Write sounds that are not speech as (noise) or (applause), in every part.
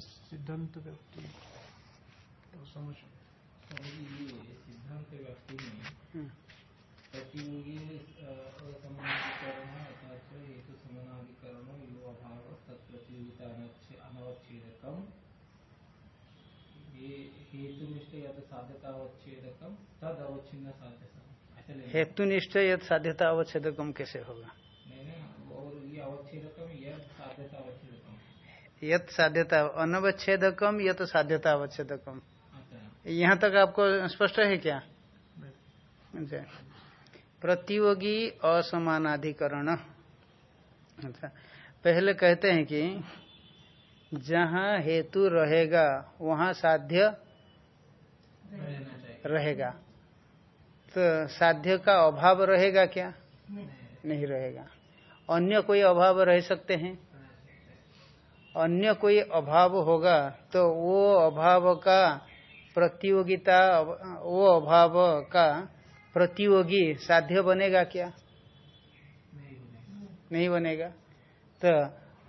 सिद्धांत व्यक्ति तो समझ सिद्धांत व्यक्ति में हम्म। प्रतियोगी समानाधिकरण अर्थात हेतु समानाधिकरण यो अभाव तत्प्रतियोगिता अनवच्छेदकम ये हेतुनिष्ठ यद साध्यता अवच्छेदकम तद अवच्छिन्न लेना। हेतुनिष्ठ यद साध्यता अवच्छेदकम कैसे होगा नहीं नहीं और ये अवच्छेदकम यद साध्यता अवच्छेदकम यत साध्यता अनवच्छेदकम यत साध्यता अवच्छेदकम अच्छा। यहाँ तक आपको स्पष्ट है क्या? अच्छा। प्रतियोगी असमानाधिकरण। अच्छा। पहले कहते हैं कि जहाँ हेतु रहेगा वहाँ साध्य रहेगा। तो साध्य का अभाव रहेगा क्या? नहीं रहेगा। अन्य कोई अभाव रह सकते हैं? अन्य कोई अभाव होगा तो वो अभाव का प्रतियोगिता, वो अभाव का प्रतियोगी साध्य बनेगा क्या? नहीं बनेगा। तो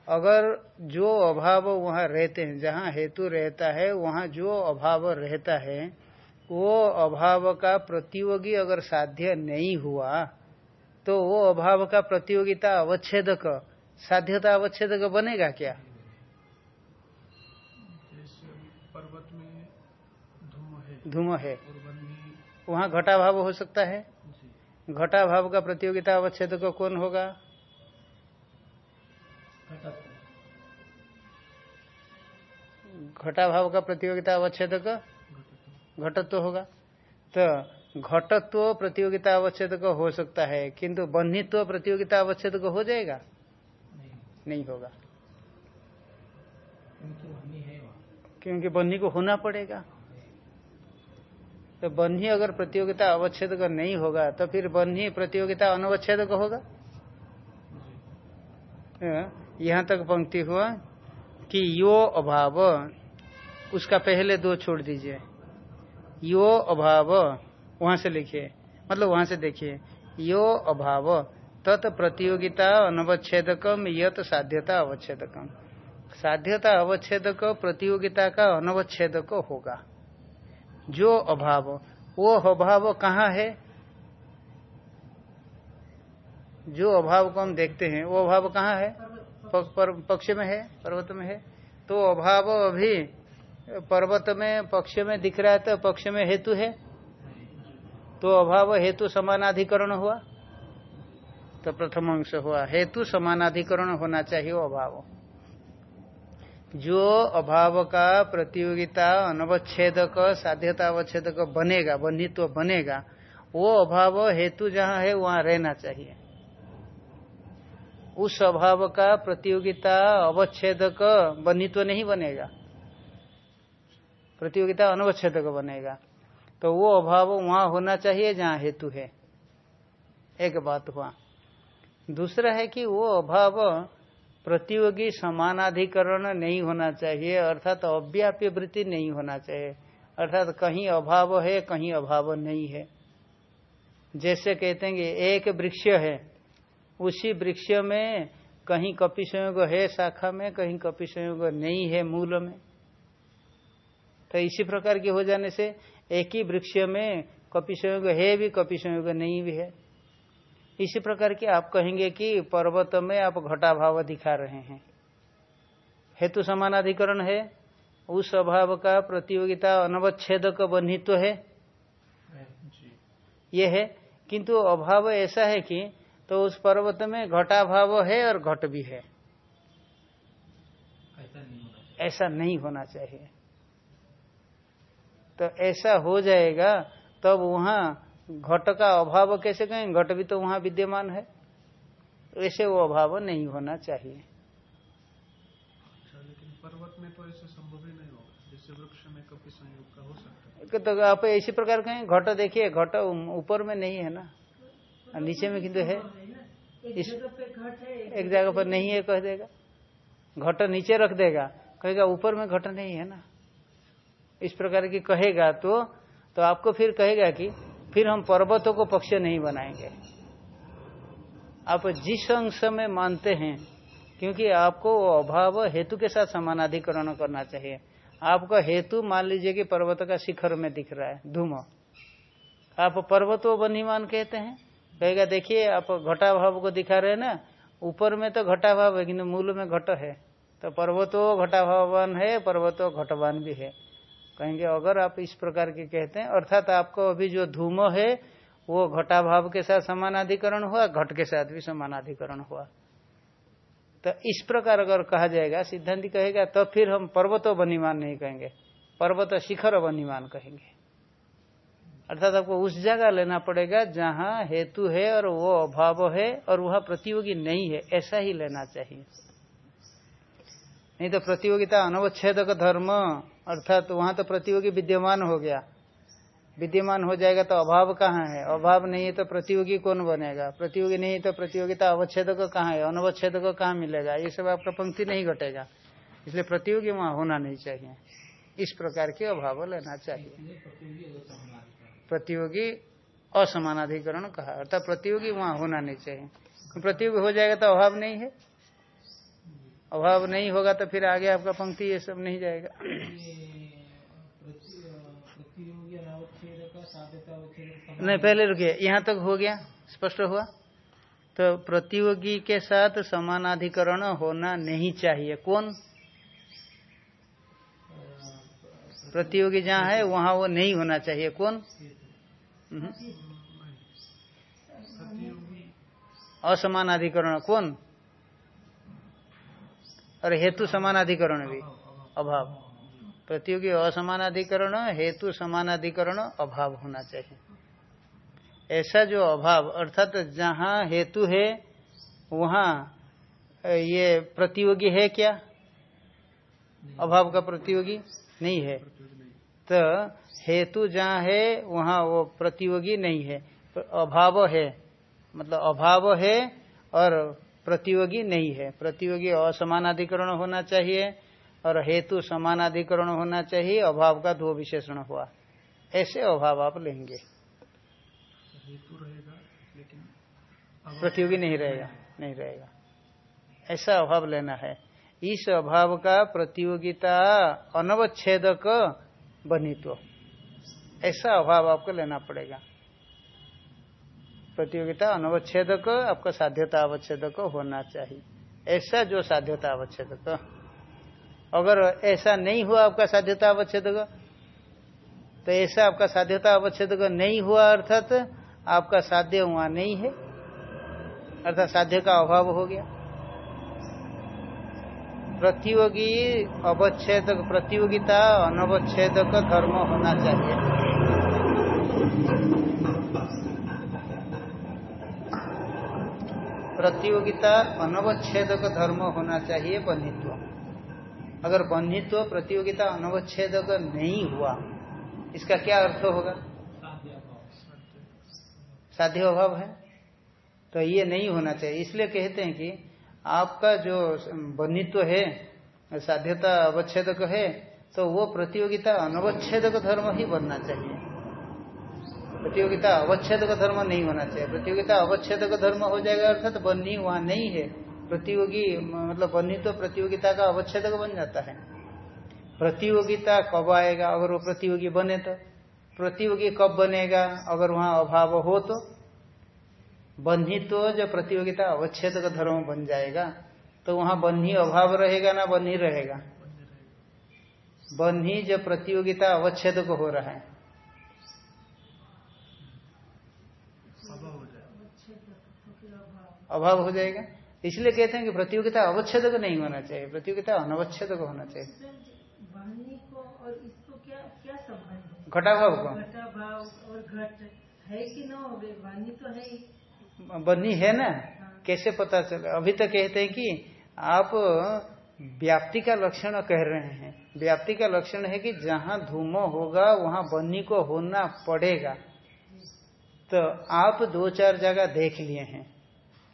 अगर जो अभाव वहाँ रहते हैं, जहाँ हेतु रहता है, वहाँ जो अभाव रहता है, वो अभाव का प्रतियोगी अगर साध्य नहीं हुआ तो वो अभाव का प्रतियोगिता अवच्छेदक, साध्यता अवच्छेदक बनेगा क्या जैसे पर्वत में धूम है। है। वहाँ घटाभाव हो सकता है। घटाभाव का प्रतियोगिता अवच्छेदक कौन होगा? घटाभाव का प्रतियोगिता अवच्छेदक घटत्व। होगा। तो घटत्व प्रतियोगिता अवच्छेदक हो सकता है किंतु बंधित्व प्रतियोगिता अवच्छेदक हो जाएगा? नहीं। होगा। किंतु हानि है वहाँ। क्योंकि बन्ही को होना पड़ेगा। तो बन्ही अगर प्रतियोगिता अवच्छेद का नहीं होगा तो फिर बन्ही प्रतियोगिता अनवच्छेदक होगा? यहाँ तक पंक्ति हुआ कि यो अभाव, उसका पहले दो छोड़ दीजिए। यो अभाव, वहाँ से लिखिए मतलब वहाँ से देखिए। यो अभाव, तत् प्रतियोगिता अनवच्छेदकम, यत साध्यता अवच्छेदकम। साध्यता अवच्छेदक प्रतियोगिता का अनवच्छेदक होगा। जो अभाव। वो अभाव कहाँ है? जो अभाव को हम देखते हैं, वो अभाव कहाँ है? पक्ष में है, पर्वत में है। तो अभाव अभी पर्वत में, पक्ष में दिख रहा है तो पक्ष में हेतु है। तो अभाव हेतु समानाधिकरण हुआ। तो प्रथम अंश हुआ। हेतु समानाधिकरण होना चाहिए अभाव। जो अभाव का प्रतियोगिता, अनवच्छेदक साध्यता अवच्छेदक बनेगा, बंधित्व बनेगा, वो अभाव हेतु जहाँ है, वहाँ रहना चाहिए। उस अभाव का प्रतियोगिता, अवच्छेदक, बंधित्व नहीं बनेगा। प्रतियोगिता, अनवच्छेदक बनेगा। तो वो अभाव वहाँ होना चाहिए जहाँ हेतु है। एक बात हुआ। दूसरा है कि वो अभाव प्रतियोगी समानाधिकरण नहीं होना चाहिए, अर्थात तो अव्याप्य वृत्ति नहीं होना चाहिए। अर्थात तो कहीं अभाव है, कहीं अभाव नहीं है। जैसे कहते हैं एक वृक्ष है, उसी वृक्ष में कहीं कपि संयोग है शाखा में, कहीं कपि संयोग नहीं है मूल में। तो इसी प्रकार के हो जाने से एक ही वृक्ष में कपि संयोग है भी, कपि संयोग नहीं भी है। इसी प्रकार की आप कहेंगे कि पर्वत में आप घटाभाव दिखा रहे हैं। हेतु समानाधिकरण है। उस अभाव का प्रतियोगिता अनवच्छेदक बंधित्व है। ये है। किंतु अभाव ऐसा है कि तो उस पर्वत में घटा भाव है और घट भी है। ऐसा नहीं होना चाहिए नहीं होना चाहिए। तो ऐसा हो जाएगा, तब वहाँ घट का अभाव कैसे कहें? घट भी तो वहाँ विद्यमान है। ऐसे वो अभाव नहीं होना चाहिए। अच्छा लेकिन पर्वत में तो ऐसे संभव ही नहीं होगा। जैसे वृक्ष में कपि संयोग का हो सकता है। तो आप इसी प्रकार कहें घट देखिए घट ऊपर में नहीं है ना? और नीचे में किंतु है। इस एक जगह पर नहीं है कह देगा। घट नीचे रख देगा। कहेगा ऊपर में घट नहीं है ना? इस प्रकार की कहेगा तो तो आपको फिर कहेगा कि फिर हम पर्वतों को पक्ष नहीं बनाएँगे। आप जिस अंश में मानते हैं, क्योंकि आपको अभाव हेतु के साथ समानाधिकरण करना चाहिए। आपका हेतु मान लीजिए कि पर्वत का शिखर में दिख रहा है, धूम। आप पर्वत बनीमान कहते हैं? कहेगा, देखिए, आप घटा भाव को दिखा रहे हैं ना, ऊपर में तो घटा भाव है किन्तु मूल में घट है। तो पर्वतो घटा भावान है, पर्वतो घटवान भी है। कहेंगे, अगर आप इस प्रकार के कहते हैं, अर्थात आपको अभी जो धूम है, वो घटा भाव के साथ समानाधिकरण हुआ, घट के साथ भी समानाधिकरण हुआ। तो इस प्रकार अगर कहा जाएगा, सिद्धांत कहेगा तो फिर हम पर्वतो बनीमान नहीं कहेंगे, पर्वत शिखर बनीमान कहेंगे। अर्थात आपको उस जगह लेना पड़ेगा जहाँ हेतु है और वो अभाव है और वह प्रतियोगी नहीं है, ऐसा ही लेना चाहिए। नहीं तो प्रतियोगिता अनवच्छेद धर्म, अर्थात तो वहाँ तो प्रतियोगी विद्यमान हो गया। विद्यमान हो जाएगा तो अभाव कहाँ है? अभाव नहीं है तो प्रतियोगी कौन बनेगा? प्रतियोगी नहीं तो प्रतियोगिता अवच्छेद को कहाँ है? अनवच्छेद को कहाँ मिलेगा? ये सब आपका पंक्ति नहीं घटेगा। इसलिए प्रतियोगी वहाँ होना नहीं चाहिए। इस प्रकार के अभाव लेना चाहिए। प्रतियोगी असमानाधिकरण कहा। अर्थात प्रतियोगी वहाँ होना नहीं चाहिए। प्रतियोगी हो जाएगा तो अभाव नहीं है। अभाव नहीं होगा तो फिर आगे आपका पंक्ति ये सब नहीं जाएगा। नहीं पहले रुकिए यहाँ तक तो हो गया स्पष्ट हुआ? तो प्रतियोगी के साथ समानाधिकरण होना नहीं चाहिए। कौन? प्रतियोगी जहाँ है वहाँ वो नहीं होना चाहिए। कौन? हम्म। असमानाधिकरण कौन? और हेतु समानाधिकरण भी। अभाव। प्रतियोगी असमानाधिकरण, हेतु समानाधिकरण, अभाव होना चाहिए। ऐसा जो अभाव, अर्थात जहाँ हेतु है, वहाँ ये प्रतियोगी है क्या? अभाव का प्रतियोगी नहीं है। तो हेतु जहाँ है, वहाँ वो प्रतियोगी नहीं है। अभाव है। मतलब अभाव है और प्रतियोगी नहीं है। प्रतियोगी असमानाधिकरण होना चाहिए और हेतु समानाधिकरण होना चाहिए। अभाव का दो विशेषण हुआ। ऐसे अभाव आप लेंगे। हेतु रहेगा प्रतियोगी नहीं रहेगा। नहीं रहेगा। ऐसा अभाव लेना है। इस अभाव का प्रतियोगिता अनवच्छेदक बनित्व। ऐसा अभाव आपको लेना पड़ेगा। प्रतियोगिता अनवच्छेदक आपका साध्यता अवच्छेद को होना चाहिए। ऐसा जो साध्यता अवच्छेदक। अगर ऐसा नहीं हुआ आपका साध्यता अवच्छेदक तो ऐसा आपका साध्यता अवच्छेदक नहीं हुआ अर्थात आपका साध्य वहाँ नहीं है। अर्थात साध्य का अभाव हो गया। प्रतियोगी अवच्छेद प्रतियोगिता अनवच्छेद धर्म होना चाहिए। प्रतियोगिता अनवच्छेदक धर्म होना चाहिए बंधित्व। अगर बंधित्व प्रतियोगिता अनवच्छेदक नहीं हुआ, इसका क्या अर्थ होगा? साध्य अभाव है। तो ये नहीं होना चाहिए। इसलिए कहते हैं कि आपका जो बंधित्व है, साध्यता अवच्छेदक है तो वो प्रतियोगिता अनवच्छेदक धर्म ही बनना चाहिए। प्रतियोगिता अवच्छेद का धर्म नहीं होना चाहिए। प्रतियोगिता अवच्छेद का धर्म हो जाएगा, अर्थात तो बन्नी वहाँ नहीं है। प्रतियोगी मतलब बन्नी तो प्रतियोगिता का अवच्छेद बन जाता है। प्रतियोगिता कब आएगा? अगर वो प्रतियोगी बने तो। प्रतियोगी कब बनेगा? अगर वहाँ अभाव हो तो। बन्ही तो जब प्रतियोगिता अवच्छेद का धर्म बन जाएगा तो वहाँ बन्ही अभाव रहेगा ना बन्ही रहेगा? बन्ही जब प्रतियोगिता अवच्छेद को हो रहा है। अभाव हो जाएगा। इसलिए कहते हैं कि प्रतियोगिता अवच्छेद को नहीं होना चाहिए। प्रतियोगिता अनवच्छेद को होना चाहिए घटाभाव को। है कि न वाणी तो बनी है। ना? हाँ। कैसे पता चले? अभी तो कहते हैं कि आप व्याप्ति का लक्षण कह रहे हैं। व्याप्ति का लक्षण है कि जहाँ धूमो होगा वहाँ बन्नी को होना पड़ेगा। तो आप दो चार जगह देख लिए हैं।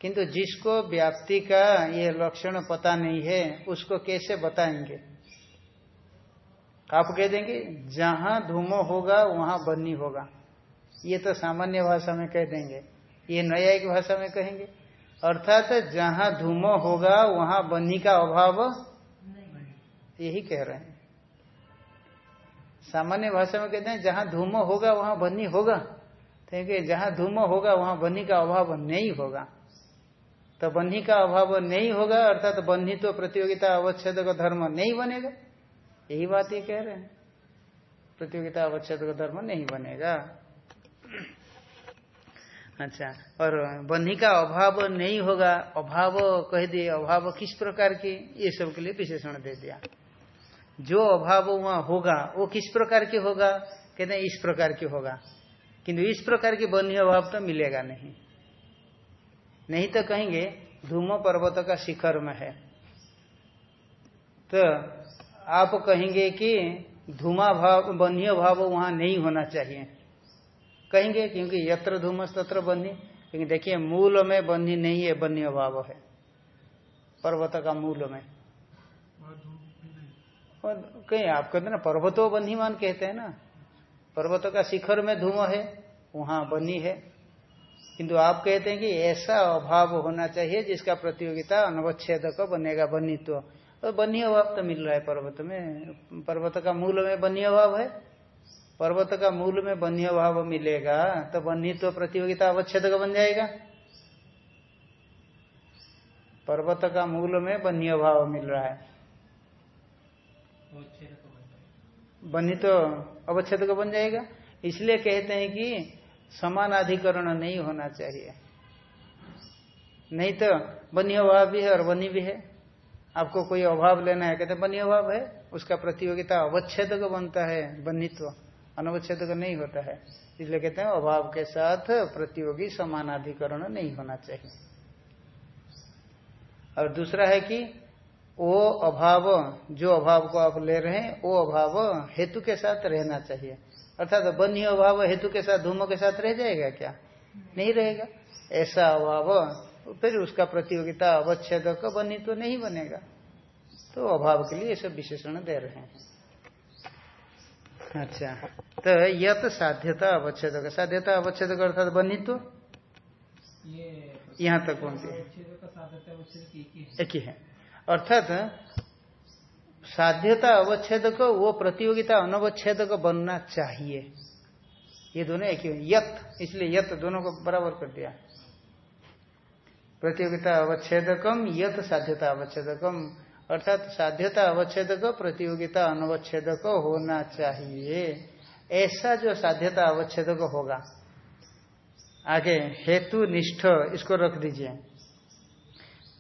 किंतु जिसको व्याप्ति का ये लक्षण पता नहीं है, उसको कैसे बताएँगे? आप कह देंगे, जहाँ धूमो होगा, वहाँ बन्नी होगा। ये तो सामान्य भाषा में कह देंगे। ये न्यायिक भाषा में कहेंगे। अर्थात जहाँ धूमो होगा, वहाँ बन्ही का अभाव यही कह रहे हैं। सामान्य भाषा में कहते हैं, जहाँ धूमो होगा, वहाँ बन्ही होगा। क्योंकि जहाँ धूमो होगा, वहाँ बन्ही का अभाव नहीं होगा। तो बन्ही का अभाव नहीं होगा, अर्थात तो बन्ही तो प्रतियोगिता अवच्छेद का धर्म नहीं बनेगा। यही बात ये कह रहे हैं। प्रतियोगिता अवच्छेद का धर्म नहीं बनेगा। अच्छा और बन्ही का अभाव नहीं होगा, अभाव कह दिए, अभाव किस प्रकार की, ये सब के लिए विशेषण दे दिया। जो अभाव वहाँ होगा, वो किस प्रकार की होगा? कहते हैं इस प्रकार की होगा। किंतु इस प्रकार की बन्ही अभाव तो मिलेगा नहीं। नहीं तो कहेंगे धूम पर्वत का शिखर में है। तो आप कहेंगे कि धूमा भाव, बन्ही भाव वहाँ नहीं होना चाहिए। कहेंगे क्योंकि यत्र धूमस तत्र बन्ही, लेकिन देखिए मूल में बन्ही नहीं है, बन्ही भाव है। पर्वत का मूल में। कहीं आप कहते ना, पर्वतो बन्हीमान कहते हैं ना। पर्वतों का शिखर में धूम है, वहाँ बनी है। किंतु आप कहते हैं कि ऐसा अभाव होना चाहिए जिसका प्रतियोगिता अनवच्छेद का बनेगा बनित्व और बन्ही अभाव तो मिल रहा है पर्वत में। पर्वत का मूल में बन्ही अभाव है? पर्वत का मूल में बन्ही अभाव मिलेगा तो बन्हीत्व प्रतियोगिता अवच्छेद का बन जाएगा। पर्वत का मूल में बन्ही अभाव मिल रहा है। बनी तो अवच्छेद का बन जाएगा। इसलिए कहते हैं कि समानाधिकरण नहीं होना चाहिए। नहीं तो बनी अभाव भी है और बनी भी है। आपको कोई अभाव लेना है, कहते बनी अभाव है, उसका प्रतियोगिता अवच्छेद का बनता है बनित्व अनवच्छेद का नहीं होता है। इसलिए कहते हैं, अभाव के साथ प्रतियोगी समानाधिकरण नहीं होना चाहिए। और दूसरा है कि वो अभाव, जो अभाव को आप ले रहे हैं, वो अभाव हेतु के साथ रहना चाहिए। अर्थात बन्ही अभाव हेतु के साथ धूमो के साथ रह जाएगा क्या? नहीं रहेगा। ऐसा अभाव फिर उसका प्रतियोगिता अवच्छेद का बनी तो नहीं बनेगा। तो अभाव के लिए सब विशेषण दे रहे हैं। अच्छा तो यह तो साध्यता अवच्छेद का साध्यता अवच्छेद का अर्थात बनी तो? यहाँ तक पहुँचे। एक ही है। अर्थात साध्यता अवच्छेद को वो प्रतियोगिता अनवच्छेद को बनना चाहिए। ये दोनों एक ही। यत, इसलिए यत दोनों को बराबर कर दिया। प्रतियोगिता अवच्छेदकम, यत साध्यता अवच्छेदकम। अर्थात साध्यता अवच्छेदक, प्रतियोगिता अनवच्छेदक होना चाहिए। ऐसा जो साध्यता अवच्छेदक होगा, आगे हेतु निष्ठ इसको रख दीजिए।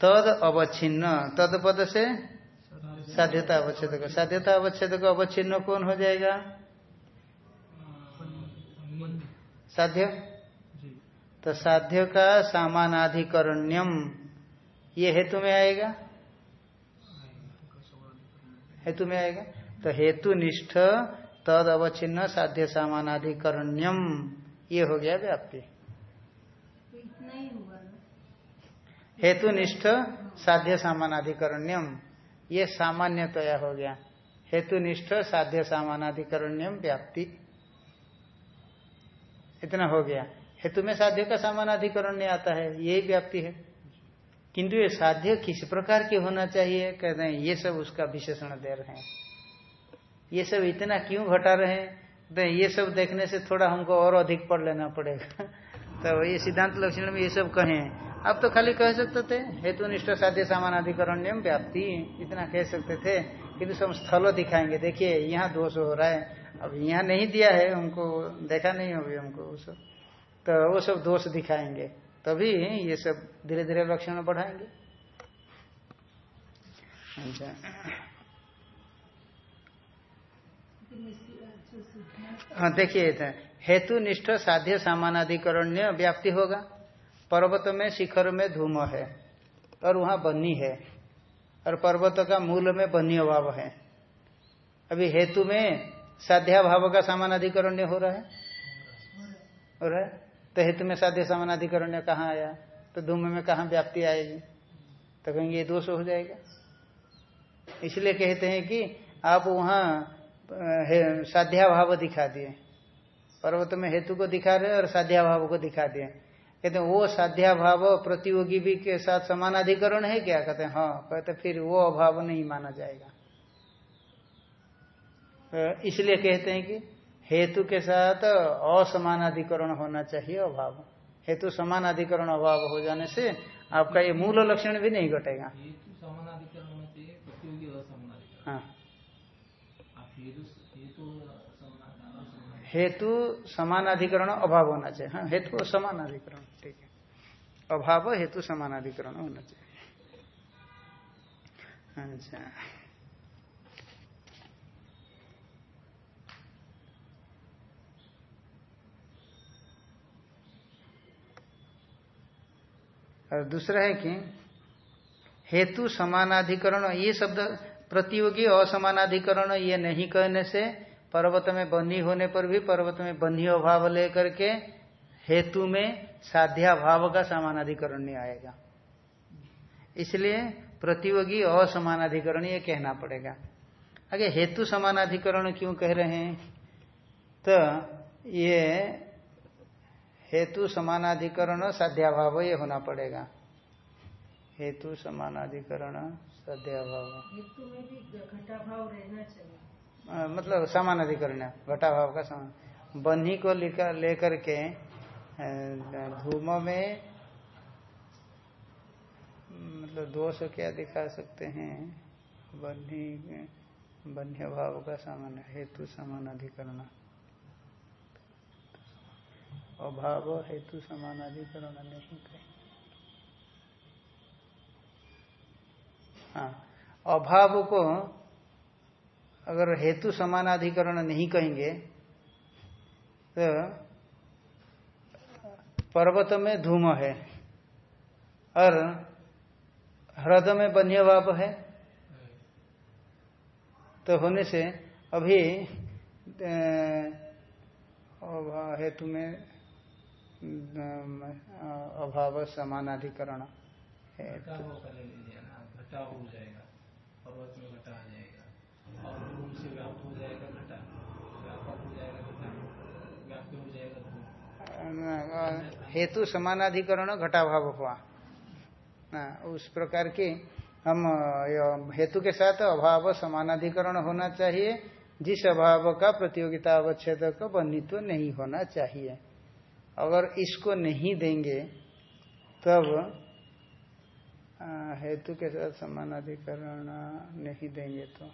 तद अवच्छिन्न, तद पद से साध्यता अवच्छेद का। साध्यता अवच्छेद का अवच्छिन्न कौन हो जाएगा? साध्य? तो साध्य का सामानाधिकरण्यम ये हेतु में आएगा? हेतु में आएगा। तो हेतु निष्ठ तद अवच्छिन्न साध्य सामानाधिकरण्यम ये हो गया व्याप्ति। हेतु निष्ठ साध्य सामानाधिकरण्यम। ये सामान्यतया हो गया। हेतु निष्ठ साध्य सामानाधिकरण्यम व्याप्ति। इतना हो गया। हेतु में साध्य का सामानाधिकरण्य आता है यही व्याप्ति है। किंतु ये साध्य किस प्रकार के होना चाहिए, कहते हैं, ये सब उसका विशेषण दे रहे हैं। ये सब इतना क्यों घटा रहे हैं? तो ये सब देखने से थोड़ा हमको और अधिक पढ़ लेना पड़ेगा। (laughs) तो ये सिद्धांत लक्षण में ये सब कहे। आप तो खाली कह सकते थे हेतु निष्ठ साध्य सामान सामानाधिकरण्यम व्याप्ति, इतना कह सकते थे किंतु सब स्थल दिखाएँगे, देखिए, यहाँ दोष हो रहा है। अब यहाँ नहीं दिया है, हमको देखा नहीं होगी हमको वो सब। तो वो सब दोष दिखाएँगे, तभी ये सब धीरे धीरे लक्षण बढ़ाएँगे। अच्छा। हाँ देखिए हेतु निष्ठ साध्य सामानाधिकरण्य व्याप्ति होगा। पर्वत में शिखर में धूम है और वहाँ बन्नी है और पर्वत का मूल में बन्नी अभाव है। अभी हेतु में साध्या भाव का सामानाधिकरण्य हो रहा है? हो रहा है? तो हेतु में साध्य सामानाधिकरण्य कहाँ आया? तो धूम में कहाँ व्याप्ति आएगी? तो कहेंगे ये दोष हो जाएगा। इसलिए कहते हैं कि आप वहाँ साध्याभाव दिखा दिए। पर्वत में हेतु को दिखा रहे और साध्याभाव को दिखा दिए। कहते हैं वो साध्या भाव प्रतियोगी भी के साथ समानाधिकरण है क्या? कहते हैं हाँ। कहते फिर वो अभाव नहीं माना जाएगा। इसलिए कहते हैं कि हेतु के साथ असमानाधिकरण होना चाहिए अभाव। हेतु समानाधिकरण अभाव हो जाने से आपका ये मूल लक्षण भी नहीं घटेगा। हेतु समानाधिकरण हाँ। समान- हेतु समानाधिकरण अभाव होना चाहिए। हाँ हेतु समानाधिकरण। ठीक है अभाव हेतु समानाधिकरण होना चाहिए। अच्छा। और दूसरा है कि हेतु समानाधिकरण, ये शब्द प्रतियोगी असमानाधिकरण, ये नहीं कहने से पर्वत में बंधी होने पर भी पर्वत में बंधी अभाव लेकर के हेतु में साध्या भाव का समानाधिकरण नहीं आएगा। इसलिए प्रतियोगी असमानाधिकरण ये कहना पड़ेगा। आगे हेतु समानाधिकरण क्यों कह रहे हैं? तो ये हेतु समानाधिकरण साध्याभाव ये होना पड़ेगा। हेतु समानाधिकरण साध्याभाव। हेतु में भी घटा भाव रहना चाहिए। अ, मतलब समानाधिकरण घटाभाव का समान। बन्ही को लेकर के धूम में मतलब दोष क्या दिखा सकते हैं? बन्ही बन्य भाव का समान, हेतु समान अधिकरण। अभाव हेतु समान अधिकरण नहीं कहें हाँ अभाव को अगर हेतु समानाधिकरण नहीं कहेंगे तो पर्वत में धूम है और ह्रद में बन्य भाव है। तो होने से अभी हेतु में अभाव समानाधिकरण है। हेतु समानाधिकरण घटाभाव हुआ। उस प्रकार की हम हेतु के साथ अभाव समानाधिकरण होना चाहिए, जिस अभाव का प्रतियोगिता अवच्छेद का बंधित्व नहीं होना चाहिए। अगर इसको नहीं देंगे, तब हेतु के साथ समानाधिकरण नहीं देंगे तो।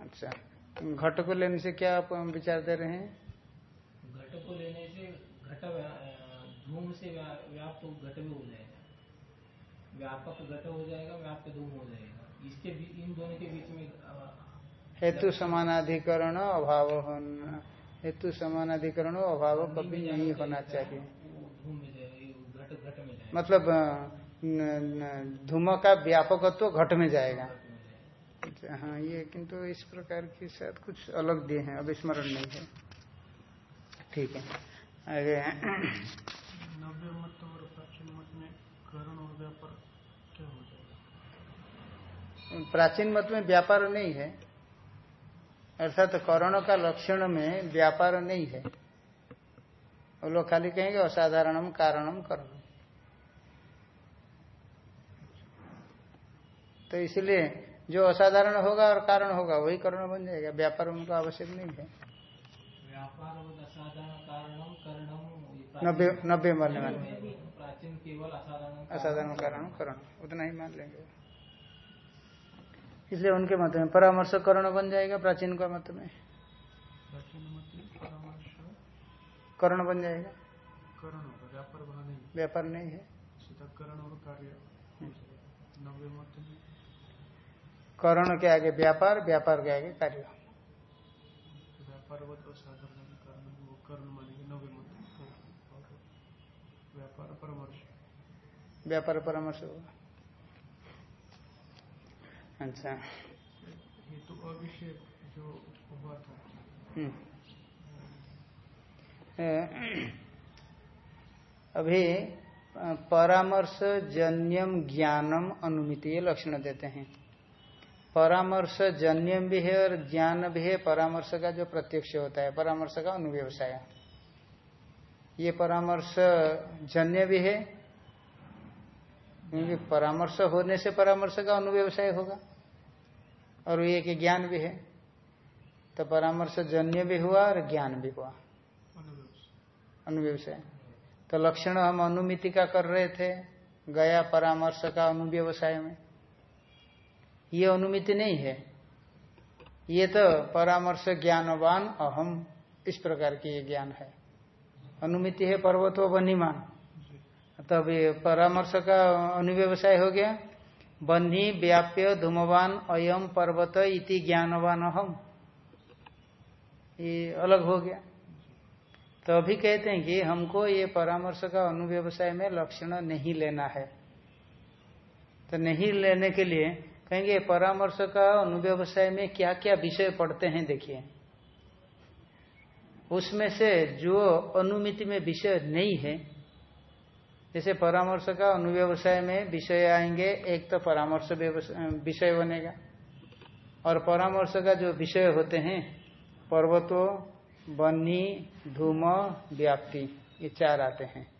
अच्छा। घट को लेने से क्या आप विचार दे रहे हैं? घट को लेने से घट धूम से व्या- व्याप्त घट भी हो जाएगा। व्यापक घट हो जाएगा व्याप्त धूम हो जाएगा। इसके इन दोनों के बीच में हेतु समानाधिकरण अभाव होना। हेतु समानाधिकरण अभाव कभी नहीं होना चाहिए। में में मतलब धूम का व्यापकत्व में घट में जाएगा। अच्छा, हाँ ये किंतु इस प्रकार के साथ कुछ अलग दिए हैं अब स्मरण नहीं है। ठीक है आगे नव्य मत और प्राचीन मत में करण और व्यापार क्या हो जाएगा? प्राचीन मत में व्यापार नहीं है अर्थात तो करण का लक्षण में व्यापार नहीं है। वो लोग खाली कहेंगे असाधारणम कारणम करण। तो इसलिए जो असाधारण होगा और कारण होगा वही करण बन जाएगा। व्यापार उनका आवश्यक नहीं है। नब्बे वाले प्राचीन असाधारण कारण। करण उतना ही मान लेंगे। इसलिए उनके मत में परामर्श करण बन जाएगा प्राचीन का मत में। करण बन जाएगा। व्यापार नहीं। व्यापार नहीं है। करण के आगे व्यापार व्यापार के आगे कार्य। व्यापार परामर्श। व्यापार परामर्श होगा। अच्छा। हेतु अभिषेक जो हुआ था। हम्म। अभी परामर्श जन्यम ज्ञानम अनुमिति ये लक्षण देते हैं। परामर्श जन्यम भी है और ज्ञान भी है। परामर्श का जो प्रत्यक्ष होता है, परामर्श का अनुव्यवसाय। ये परामर्श जन्य भी है, क्योंकि परामर्श होने से परामर्श का अनुव्यवसाय होगा, और ये कि ज्ञान भी है। तो परामर्श जन्य भी हुआ और ज्ञान भी हुआ। अनुव्यवसाय। तो लक्षण हम अनुमिति का कर रहे थे, गया परामर्श का अनुव्यवसाय में। ये अनुमिति नहीं है। ये तो परामर्श ज्ञानवान अहम, इस प्रकार की ये ज्ञान है। अनुमिति है पर्वतो बनीमान तब ये परामर्श का अनुव्यवसाय हो गया। बन्ही व्याप्य धूमवान अयम पर्वत इति ज्ञानवान अहम। ये अलग हो गया। तो अभी कहते हैं कि हमको ये परामर्श का अनुव्यवसाय में लक्षण नहीं लेना है। तो नहीं लेने के लिए कहेंगे, परामर्श का अनुव्यवसाय में क्या क्या विषय पढ़ते हैं? देखिए। उसमें से जो अनुमिति में विषय नहीं है, जैसे परामर्श का अनुव्यवसाय में विषय आएँगे, एक तो परामर्श विषय बनेगा। और परामर्श का जो विषय होते हैं, पर्वतो, बन्नी, धूम, व्याप्ति, ये चार आते हैं।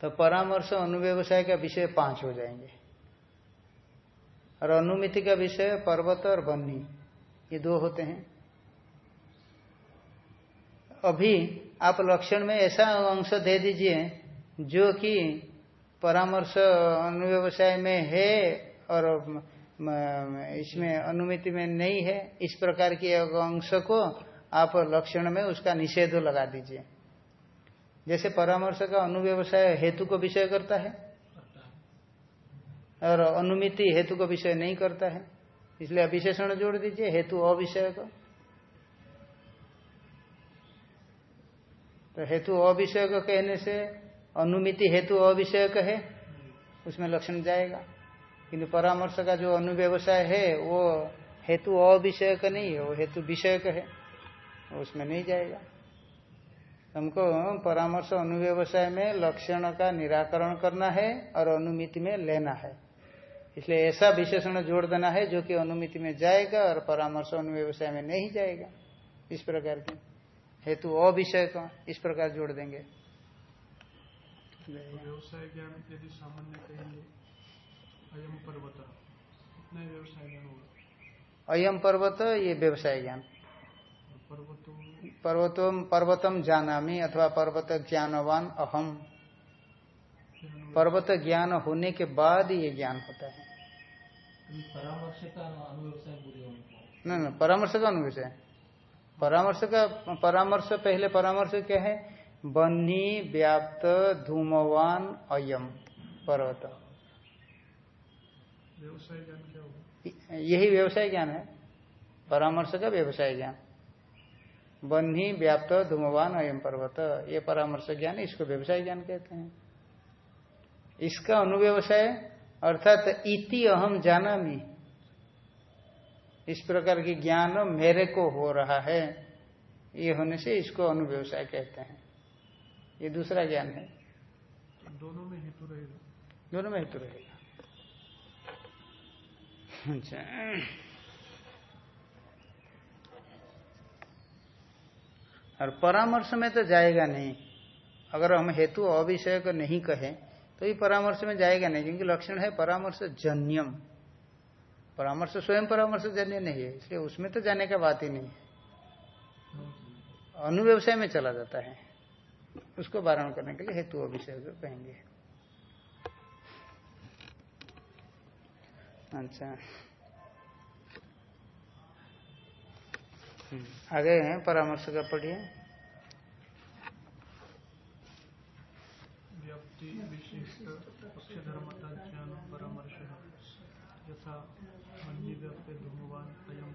तो परामर्श अनुव्यवसाय का विषय पाँच हो जाएँगे। और अनुमिति का विषय पर्वत और बन्नी ये दो होते हैं। अभी आप लक्षण में ऐसा अंश दे दीजिए, जो कि परामर्श अनुव्यवसाय में है और इसमें अनुमिति में नहीं है, इस प्रकार के अंश को आप लक्षण में उसका निषेध लगा दीजिए। जैसे परामर्श का अनुव्यवसाय हेतु को विषय करता है और अनुमिति हेतु का विषय नहीं करता है। इसलिए विशेषण जोड़ दीजिए, हेतु अविषय को तो हेतु अविषय को कहने से अनुमिति हेतु अविषय है, उसमें लक्षण जाएगा। किंतु परामर्श का जो अनुव्यवसाय है, वो हेतु अविषय का नहीं है, वो हेतु विषय का है, उसमें नहीं जाएगा। हमको परामर्श अनुव्यवसाय में लक्षण का निराकरण करना है और अनुमिति में लेना है। इसलिए ऐसा विशेषण जोड़ देना है जो कि अनुमिति में जाएगा और परामर्श अनुव्यवसाय में नहीं जाएगा। इस प्रकार की हेतु अविषय का इस प्रकार जोड़ देंगे। व्यवसाय ज्ञान यदि सामान्य कहेंगे अयम पर्वत इतना व्यवसाय ज्ञान होगा? अयम पर्वत ये व्यवसाय ज्ञान। पर्वतम पर्वतम जानामी अथवा पर्वत ज्ञानवान अहम। पर्वत ज्ञान होने के बाद ये ज्ञान होता है। परामर्श का अनुव्यवसाय नहीं परामर्श का अनुविषय परामर्श का परामर्श पहले परामर्श क्या है बन्ही व्याप्त धूमवान अयम पर्वत। व्यवसाय ज्ञान क्या होगा? यही व्यवसाय ज्ञान है। परामर्श का व्यवसाय ज्ञान। बन्ही व्याप्त धूमवान अयम पर्वत ये परामर्श ज्ञान इसको व्यवसाय ज्ञान कहते हैं। इसका अनुव्यवसाय अर्थात इति अहम जानामी। इस प्रकार की ज्ञान मेरे को हो रहा है। ये होने से इसको अनुव्यवसाय कहते हैं। ये दूसरा ज्ञान है। दोनों में हेतु रहेगा। दोनों में हेतु रहेगा। अच्छा। और परामर्श में तो जाएगा नहीं। अगर हम हेतु अविषय को नहीं कहें तो ये परामर्श में जाएगा नहीं क्योंकि लक्षण है परामर्श जन्यम परामर्श स्वयं परामर्श जन्य नहीं है इसलिए उसमें तो जाने का बात ही नहीं है। अनुव्यवसाय में चला जाता है। उसको वारण करने के लिए हेतु अविषय को कहेंगे। अच्छा। हम्म, आगे हैं परामर्श का पढ़िए। यथा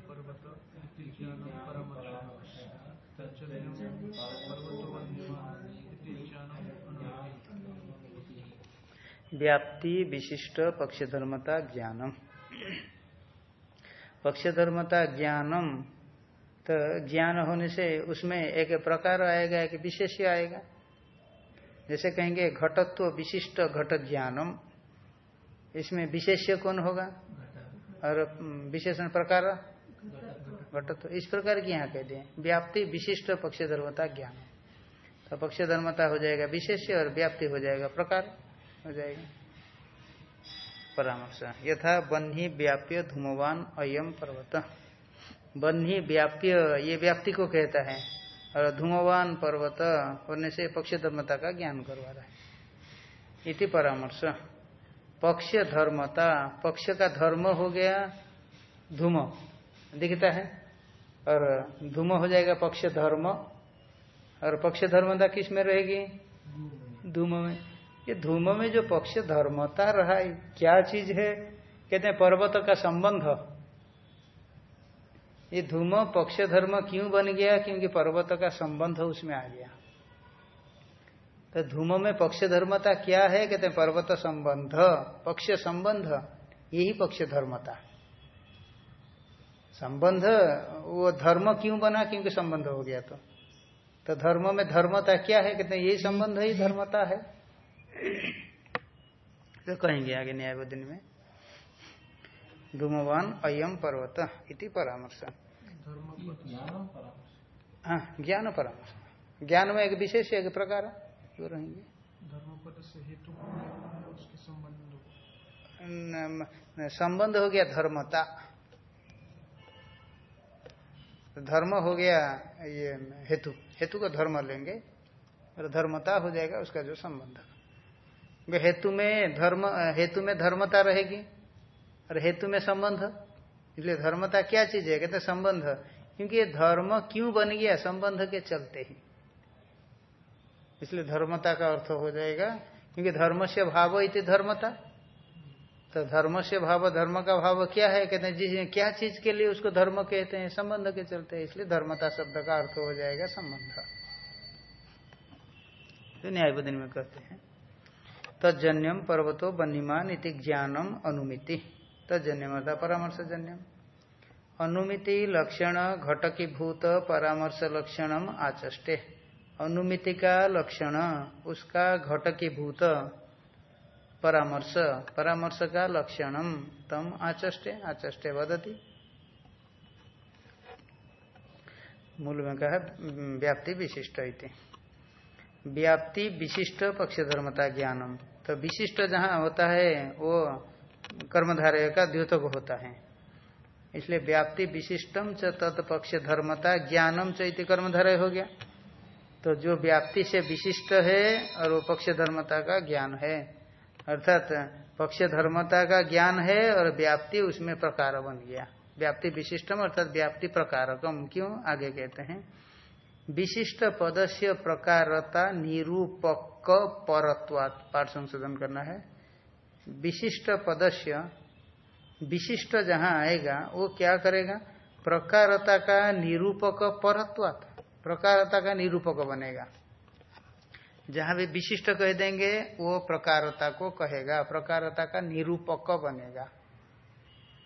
पर्वत इति इति। व्याप्ति, विशिष्ट, पक्षधर्मता, ज्ञानम। पक्षधर्मता, ज्ञानम तो ज्ञान होने से उसमें एक प्रकार आएगा एक विशेष्य आएगा। जैसे कहेंगे घटत्व विशिष्ट घट ज्ञानम। इसमें विशेष्य कौन होगा? और विशेषण प्रकार? घटत्व। इस प्रकार की यहाँ कह दिए। व्याप्ति विशिष्ट पक्ष धर्मता ज्ञान। तो पक्ष धर्मता हो जाएगा विशेष और व्याप्ति हो जाएगा प्रकार। हो जाएगा। परामर्श। यथा बन्ही व्याप्य धूमवान अयम पर्वत। बन्ही व्याप्य, ये व्याप्ति को कहता है। और धूमवान पर्वत होने से पक्ष धर्मता का ज्ञान करवा रहा है। इति परामर्श। पक्ष धर्मता, पक्ष का धर्म हो गया धूम। दिखता है? और धूम हो जाएगा पक्ष धर्म। और पक्ष धर्मता किसमें रहेगी? धूम में। ये धूम में जो पक्ष धर्मता रहा है क्या चीज़ है? कहते हैं पर्वत का संबंध। ये धूम पक्ष धर्म क्यों बन गया? क्योंकि पर्वत का संबंध उसमें आ गया। तो धूम में पक्ष धर्मता क्या है? कहते हैं पर्वत संबंध। पक्ष संबंध, यही पक्ष धर्मता। संबंध, वो धर्म क्यों बना? क्योंकि संबंध हो गया तो। तो धर्म में धर्मता क्या है? कहते हैं यही संबंध ही धर्मता है। तो कहेंगे आगे न्याय दिन में, धूमवान अयम पर्वत इति परामर्श। हाँ ज्ञान परामर्श ज्ञान में एक विशेष एक प्रकार जो रहेंगे। संबंध हो गया धर्मता। धर्म हो गया ये हेतु। हेतु का धर्म लेंगे, और धर्मता हो जाएगा उसका जो संबंध। हेतु में धर्म, हेतु में धर्मता रहेगी, और हेतु में संबंध इसलिए धर्मता क्या चीज़ है? कहते संबंध। क्योंकि ये धर्म क्यों बन गया? संबंध के चलते ही। इसलिए धर्मता का अर्थ हो जाएगा, क्योंकि धर्म से भाव इति धर्मता। तो धर्म से भाव, धर्म का भाव क्या है? कहते हैं जिस क्या चीज़ के लिए उसको धर्म कहते हैं? संबंध के चलते। हैं इसलिए धर्मता शब्द का अर्थ हो जाएगा संबंध। तो न्यायबोधन में कहते हैं तजन्यम पर्वतो बन्नीमान इति ज्ञानम अनुमिति। तजन्यम अर्थात परामर्श जन्यम अनुमिति लक्षण घटकी भूत परामर्श लक्षणम आचष्टे। अनुमिति का लक्षण, उसका घटकी भूत परामर्श परामर्श का लक्षणम तम आचष्टे आचष्टे वदति। मूल में कहा व्याप्ति विशिष्ट इति। व्याप्ति विशिष्ट पक्षधर्मता ज्ञानम। तो विशिष्ट जहाँ होता है, वो कर्मधारय का द्योतक होता है। इसलिए व्याप्ति विशिष्टम च तत्पक्ष धर्मता ज्ञानम च इति कर्मधारय हो गया। तो जो व्याप्ति से विशिष्ट है और वो पक्ष धर्मता का ज्ञान है। अर्थात पक्ष धर्मता का ज्ञान है और व्याप्ति उसमें प्रकार बन गया। व्याप्ति विशिष्टम अर्थात व्याप्ति प्रकारकम, क्यों? आगे कहते हैं। विशिष्ट पदस्य प्रकारता निरूपक परत्वात्, पाठ संशोधन करना है। विशिष्ट पदस्य विशिष्ट जहाँ आएगा वो क्या करेगा? प्रकारता का निरूपक परत्वात प्रकारता का निरूपक बनेगा। जहाँ भी विशिष्ट कह देंगे वो प्रकारता को कहेगा प्रकारता का निरूपक बनेगा।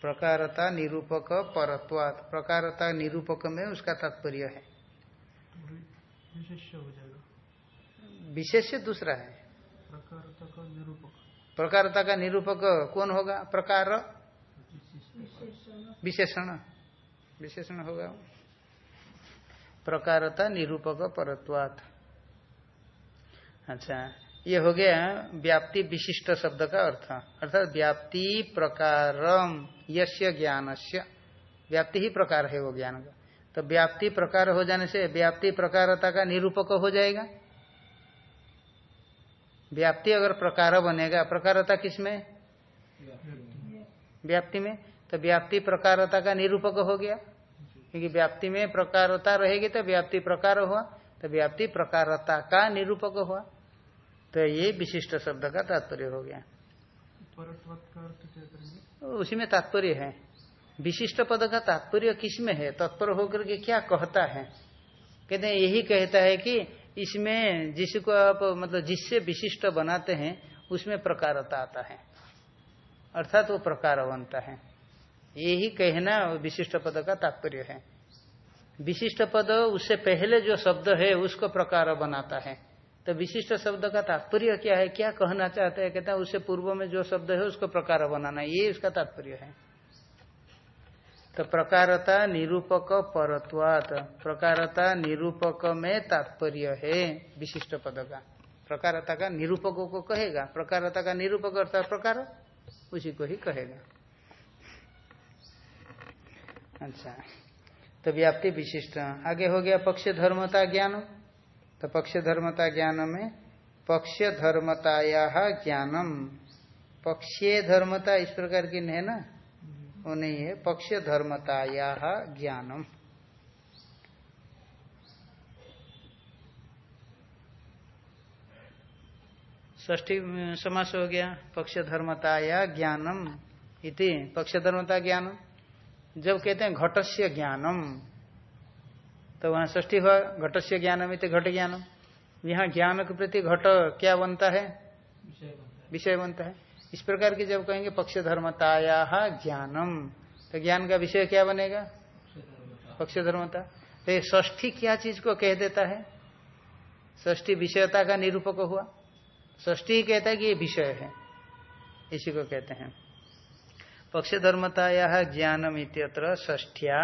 प्रकारता निरूपक परत्वात् प्रकारता निरूपक में उसका तात्पर्य है। विशेष विशेष दूसरा है। प्रकारता का निरूपक प्रकारता का निरूपक कौन होगा? प्रकार? विशेषण। विशेषण होगा। प्रकारता निरूपक परत्वात्। अच्छा ये हो गया व्याप्ति विशिष्ट शब्द का अर्थ। अर्थात व्याप्ति प्रकारम, यस्य ज्ञानस्य। व्याप्ति ही प्रकार है वो ज्ञान का। तो व्याप्ति प्रकार हो जाने से व्याप्ति प्रकारता का निरूपक हो जाएगा। व्याप्ति अगर प्रकार बनेगा, प्रकारता किसमें? व्याप्ति में। तो व्याप्ति प्रकारता का निरूपक हो गया। क्योंकि व्याप्ति में प्रकारता रहेगी तो व्याप्ति प्रकार हुआ। तो व्याप्ति प्रकारता का निरूपक हुआ। तो ये विशिष्ट शब्द का तात्पर्य हो गया। उसी में तात्पर्य है। विशिष्ट पद का तात्पर्य किसमें है? तत्पर होकर के क्या कहता है? कहते हैं, यही कहता है कि इसमें जिसको आप मतलब जिससे विशिष्ट बनाते हैं, उसमें प्रकारता आता है। अर्थात वो प्रकार बनता है। यही कहना विशिष्ट पद का तात्पर्य है। विशिष्ट पद, उससे पहले जो शब्द है, उसको प्रकार बनाता है। तो विशिष्ट शब्द का तात्पर्य क्या है? क्या कहना चाहते हैं? कहते हैं उससे पूर्व में जो शब्द है, उसको प्रकार बनाना। ये उसका तात्पर्य है। तो प्रकारता निरूपक परत्वात। प्रकारता निरूपक में तात्पर्य है, विशिष्ट पद का प्रकारता का निरूपकों को कहेगा। प्रकारता का निरूपक अर्थात प्रकार, उसी को ही कहेगा। अच्छा तो व्याप्ति विशिष्ट। आगे हो गया पक्ष धर्मता ज्ञान। तो पक्ष धर्मता ज्ञान में पक्ष धर्मताया ज्ञानम। पक्षीय धर्मता इस प्रकार की है ना? वो नहीं है पक्ष धर्मताया ज्ञानम ष्ठी समास हो गया। पक्ष धर्मताया ज्ञानम इति। पक्ष धर्मता ज्ञानम? जब कहते हैं घटस्य ज्ञानम तो वहाँ ष्ठी हुआ घटस्य ज्ञानम इति घट ज्ञानम। यहाँ ज्ञान के प्रति घट क्या बनता है? विषय बनता है। विषय बनता है। इस प्रकार की जब कहेंगे पक्ष धर्मताया ज्ञानम तो ज्ञान का विषय क्या बनेगा? पक्ष धर्मता तो ये ष्ठी क्या चीज़ को कह देता है? ष्ठी विषयता का निरूपक हुआ। ष्ठी कहता है कि ये विषय है। इसी को कहते हैं। पक्ष धर्मताया ज्ञानम इत्यत्र ष्ठ्या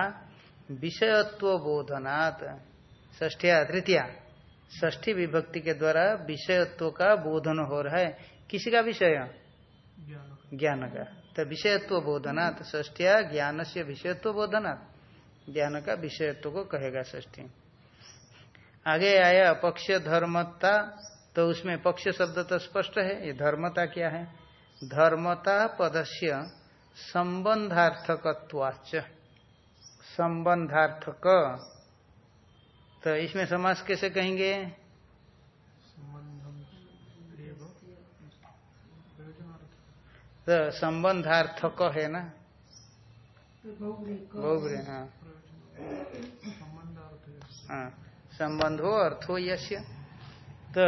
विषयत्व बोधनात् ष्ठ्या तृतीया। ष्ठी विभक्ति के द्वारा विषयत्व का बोधन हो रहा है। किसी का विषय? ज्ञान का। तो विषयत्व बोधनात् ष्ठ्या ज्ञान से विषयत्व बोधनात् ज्ञान का विषयत्व को कहेगा ष्ठी आगे आया पक्ष धर्मता तो उसमें पक्ष शब्द तो स्पष्ट है, ये धर्मता क्या है? धर्मता पदस्य संबंधार्थकत्वाच संबंधार्थक। तो इसमें समास कैसे कहेंगे? तो संबंधार्थक है ना? बहुग्री बहुग्री हाँ। संबंध हो है। हाँ अर्थो यश्य तो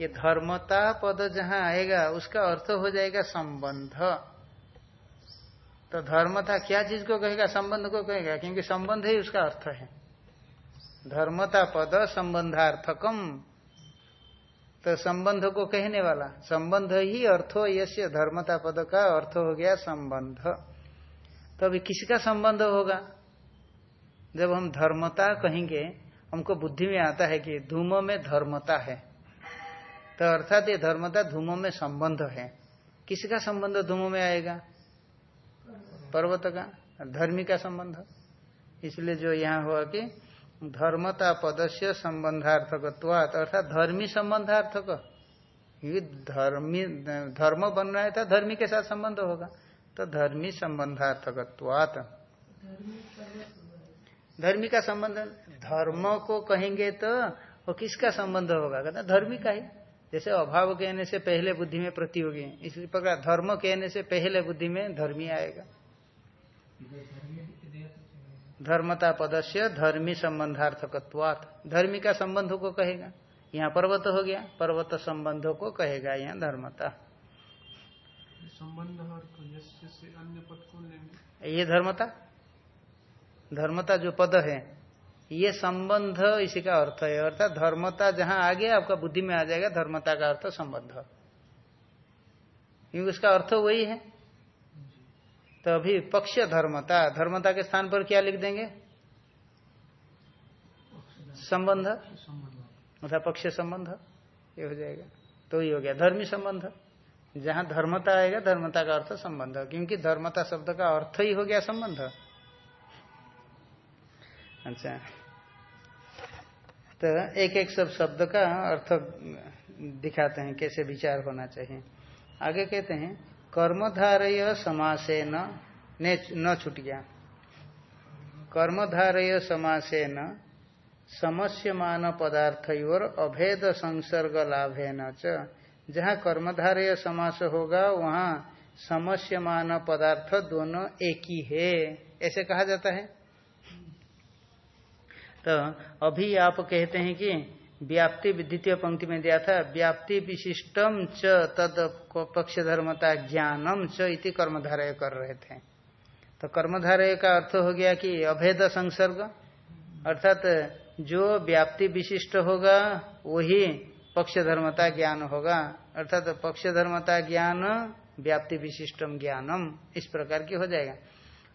ये धर्मता पद जहाँ आएगा उसका अर्थ हो जाएगा संबंध। तो धर्मता क्या चीज़ को कहेगा? संबंध को कहेगा क्योंकि संबंध ही उसका अर्थ है। धर्मता पद संबंधार्थकम। तो संबंध को कहने वाला, संबंध ही अर्थो यश्य धर्मता पद का अर्थ हो गया संबंध। तो अभी किसका संबंध होगा? जब हम धर्मता कहेंगे, हमको बुद्धि में आता है कि धूमो में धर्मता है। तो अर्थात ये धर्मता धूमो में संबंध है। किसका संबंध धूमो में आएगा? पर्वत का, धर्मी का संबंध। इसलिए जो यहाँ हुआ कि धर्मता पदस्य संबंधार्थकत्वात अर्थात धर्मी संबंधार्थक ये धर्मी, धर्म बन रहा है तो धर्मी के साथ संबंध होगा। तो धर्मी है। धर्मी का संबंध, धर्म को कहेंगे तो वो किसका संबंध होगा? कहते धर्मी का ही। जैसे अभाव कहने से पहले बुद्धि में प्रतियोगी इसी प्रकार धर्म कहने से पहले बुद्धि में धर्मी आएगा इधर धर्मी इधर तो धर्मता पदस्य धर्मी संबंधार्थकत्वात। धर्मी का संबंध को कहेगा? यहाँ पर्वत हो गया। पर्वत संबंधों को कहेगा यहाँ धर्मता। संबंध से अन्य पद को लेंगे? ये धर्मता? धर्मता जो पद है ये संबंध इसी का अर्थ है। अर्थात धर्मता जहाँ आ गया आपका बुद्धि में आ जाएगा धर्मता का अर्थ संबंध। क्योंकि उसका अर्थ वही है। तो अभी पक्ष धर्मता। धर्मता के स्थान पर क्या लिख देंगे? संबंध। संबंध अर्थात पक्ष संबंध। ये हो जाएगा। तो ये हो गया धर्मी संबंध। जहाँ धर्मता आएगा, धर्मता का अर्थ संबंध। क्योंकि धर्मता शब्द का अर्थ ही हो गया संबंध। अच्छा। तो एक एक सब शब्द का अर्थ दिखाते हैं, कैसे विचार होना चाहिए। आगे कहते हैं कर्मधारय समासे न छूट गया। कर्मधारय समासे न समस्यमान पदार्थ और अभेद संसर्ग लाभे न जहाँ कर्मधारय समास होगा, वहाँ समस्यमान पदार्थ दोनों एक ही है। ऐसे कहा जाता है। तो अभी आप कहते हैं कि व्याप्ति द्वितीय पंक्ति में दिया था, व्याप्ति विशिष्टम च तद पक्ष धर्मता ज्ञानम च इति कर्मधारय कर रहे थे। तो कर्मधारय का अर्थ हो गया कि अभेद संसर्ग, अर्थात जो व्याप्ति विशिष्ट होगा, वही पक्ष धर्मता ज्ञान होगा। अर्थात पक्ष धर्मता ज्ञान, व्याप्ति विशिष्टम ज्ञानम, इस प्रकार की हो जाएगा।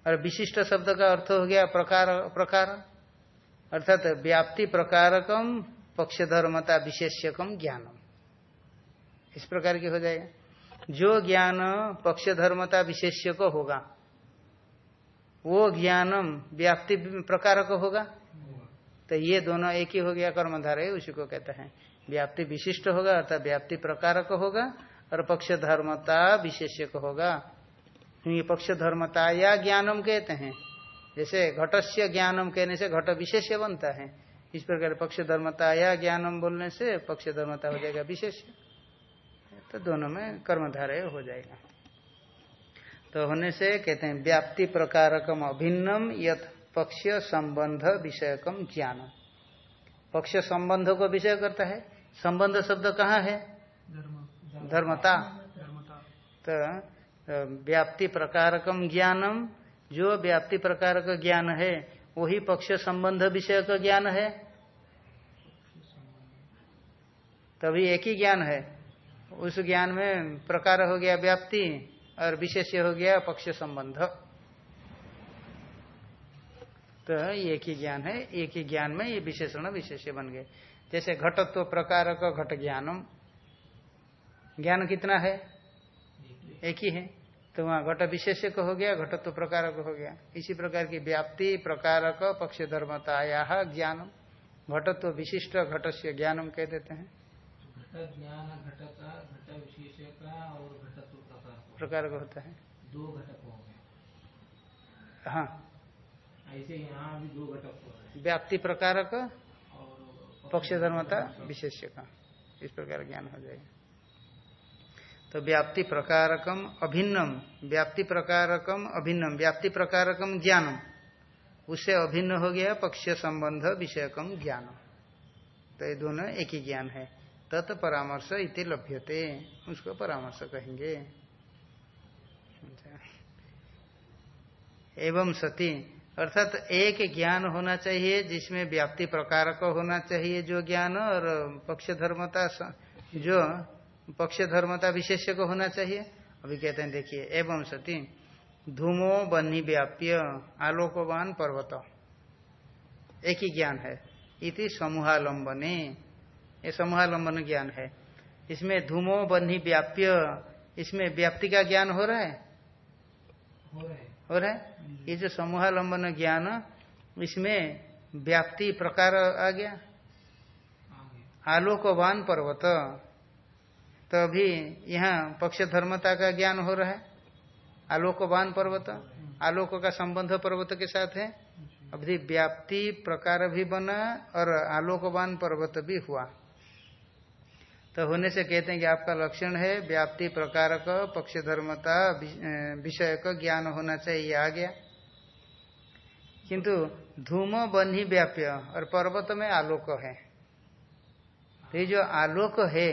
और विशिष्ट शब्द का अर्थ हो गया प्रकार प्रकार, अर्थात व्याप्ति प्रकारकम पक्ष धर्मता विशेष्यकम ज्ञानम। इस प्रकार की हो जाएगा। जो ज्ञान पक्ष धर्मता विशेष्य को होगा, वो ज्ञानम व्याप्ति प्रकार को होगा। तो ये दोनों एक ही हो गया कर्मधारय, उसी को कहते हैं। व्याप्ति विशिष्ट होगा अर्थात व्याप्ति प्रकार को होगा और पक्ष धर्मता विशेष्य को होगा। क्योंकि पक्ष धर्मता या ज्ञानम कहते हैं। जैसे घटस्य ज्ञानम कहने से घट विशेष्य बनता है। इस प्रकार पक्ष धर्मता या ज्ञानम बोलने से पक्ष धर्मता हो जाएगा विशेष। तो दोनों में कर्मधारय हो जाएगा। तो होने से कहते हैं, व्याप्ति प्रकारकम अभिन्नम यथ पक्ष संबंध विषयकम ज्ञान पक्ष संबंध को विषय करता है। संबंध शब्द कहाँ है? धर्मता। धर्मता तो व्याप्ति प्रकारकम ज्ञानम। जो व्याप्ति प्रकार का ज्ञान है वही पक्ष संबंध विषय का ज्ञान है। तभी एक ही ज्ञान है। उस ज्ञान में प्रकार हो गया व्याप्ति और विशेष हो गया पक्ष संबंध। तो एक ही ज्ञान है। एक ही ज्ञान में ये विशेषण विशेष बन गए। जैसे घटत्व प्रकार का घट ज्ञानम। ज्ञान कितना है? एक ही है। तो वहाँ घट विशेष को हो गया घटत्व प्रकार को हो गया। इसी प्रकार की व्याप्ति प्रकार का पक्ष धर्मताया ज्ञानम। घटत्व विशिष्ट घट से ज्ञानम कह देते हैं। घट ज्ञान घट का घट विशेष का और प्रकार प्रकार का होता है। दो घटक हो गए हाँ। ऐसे यहाँ भी दो घटक हो व्याप्ति प्रकार का और पक्ष धर्मता विशेष का इस प्रकार ज्ञान हो जाएगा। तो व्याप्ति प्रकारकम अभिन्नम। व्याप्ति प्रकारकम अभिन्नम। व्याप्ति प्रकारकम ज्ञानम। उससे अभिन्न हो गया पक्ष संबंध, विषयकम ज्ञान तो ये दोनों एक ही ज्ञान है। तत् परामर्श इति लभ्यते। उसको परामर्श कहेंगे। एवं सती। अर्थात एक ज्ञान होना चाहिए, जिसमें व्याप्ति प्रकार का होना चाहिए जो ज्ञान और पक्ष धर्मता जो पक्ष धर्मता विशेष्य को होना चाहिए। अभी कहते हैं देखिए एवं सती धूमो बन्ही व्याप्य आलोकवान पर्वत। एक ही ज्ञान है। इति समूहालंबने। ये समूहालंबन ज्ञान है। इसमें धूमो बन्ही व्याप्य इसमें व्याप्ति का ज्ञान हो रहा है? हो रहे हैं। हो रहा है? ये जो समूहालंबन ज्ञान इसमें व्याप्ति प्रकार आ गया। आलोकवान पर्वत। तो अभी यहाँ पक्ष धर्मता का ज्ञान हो रहा है। आलोकवान पर्वत, आलोक का संबंध पर्वत के साथ है। अभी व्याप्ति प्रकार भी बना और आलोकवान पर्वत भी हुआ। तो होने से कहते हैं कि आपका लक्षण है, व्याप्ति प्रकार का पक्ष धर्मता विषय का ज्ञान होना चाहिए आ गया किंतु धूम बन्ही व्याप्य और पर्वत में आलोक है। तो ये जो आलोक है